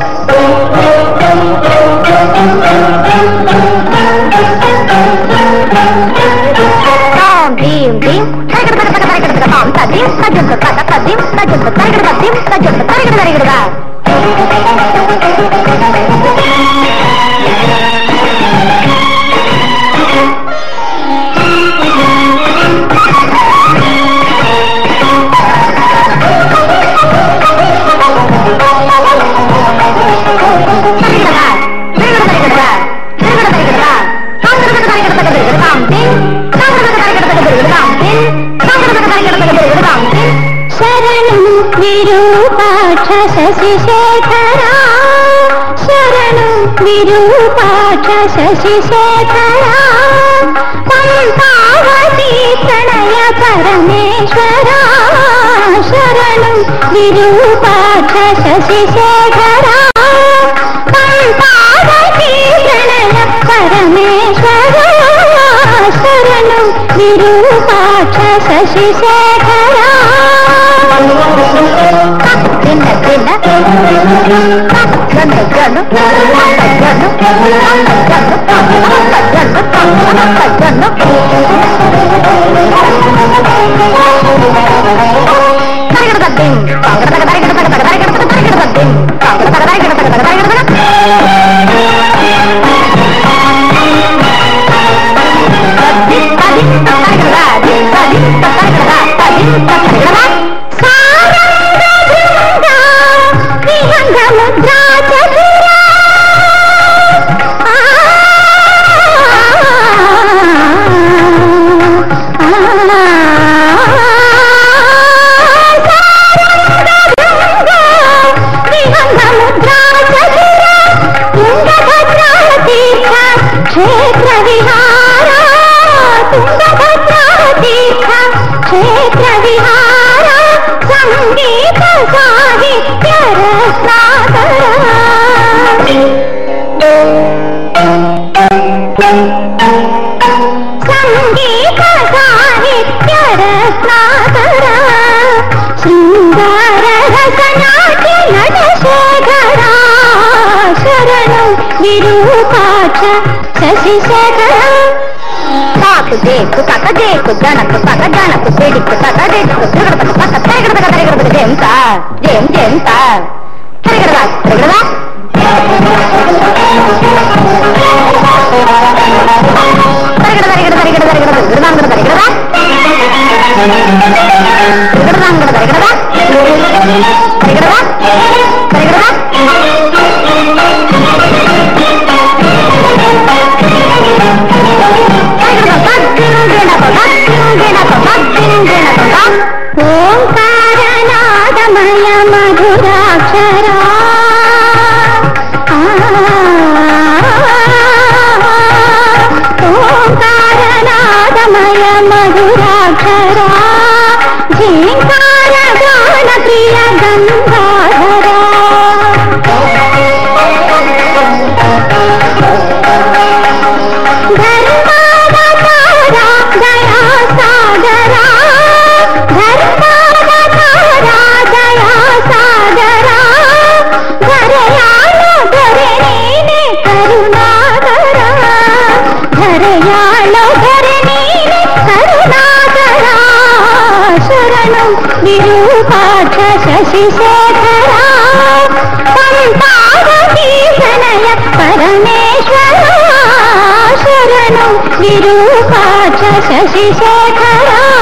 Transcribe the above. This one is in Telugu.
Thank you. విరూపాక్ష శశిశేఖరా శరణు విరూపాక్ష శశిశేఖరా పంపావతి ప్రణయ పరమేశ్వరా శరణు విరూపాక్ష శశిశేఖరా పంపావతి ప్రణయ పరమేశ్వరా శరణు విరూపాక్ష శశిశేఖరా தரகிட தட்டிங் தரகிட தரகிட தரகிட தரகிட தட்டிங் தரகிட தரகிட தரகிட ¡Alumbrado! విరూపాక్ష శశిశేఖర కాకు దేకు కక దేకు గణకు పక గణకు పిడికు పక రెడ్కు शिशेखरा परमेश्वर शरणु विरूपा च शशिशेखरा।